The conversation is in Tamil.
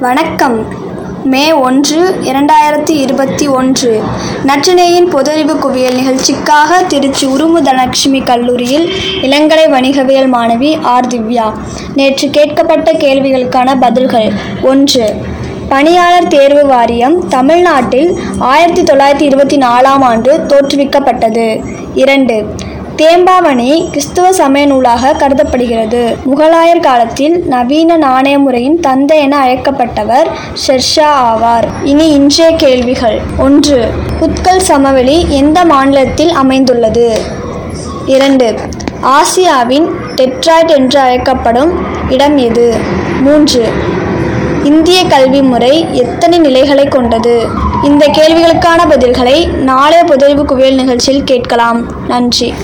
வணக்கம். மே ஒன்று இரண்டாயிரத்தி இருபத்தி ஒன்று. நற்றினையின் பொதறிவு குவியல் நிகழ்ச்சிக்காக திருச்சி உருமு தனலட்சுமி கல்லூரியில் இளங்கலை வணிகவியல் மாணவி ஆர். திவ்யா. நேற்று கேட்கப்பட்ட கேள்விகளுக்கான பதில்கள் ஒன்று. பணியாளர் தேர்வு வாரியம் தமிழ்நாட்டில் ஆயிரத்தி தொள்ளாயிரத்தி இருபத்தி நாலாம் ஆண்டு தோற்றுவிக்கப்பட்டது. இரண்டு. தேம்பாவணி கிறிஸ்துவ சமய நூலாக கருதப்படுகிறது. முகலாயர் காலத்தில் நவீன நாணய முறையின் தந்தை என அழைக்கப்பட்டவர் ஷெர்ஷா ஆவார். இனி இன்றைய கேள்விகள். ஒன்று உத்கல் சமவெளி எந்த மாநிலத்தில் அமைந்துள்ளது? இரண்டு ஆசியாவின் டெட்ராய்ட் என்று அழைக்கப்படும் இடம் எது? மூன்று இந்திய கல்வி முறை எத்தனை நிலைகளை கொண்டது? இந்த கேள்விகளுக்கான பதில்களை நாளைய புதறிவு குவியல் நிகழ்ச்சியில் கேட்கலாம். நன்றி.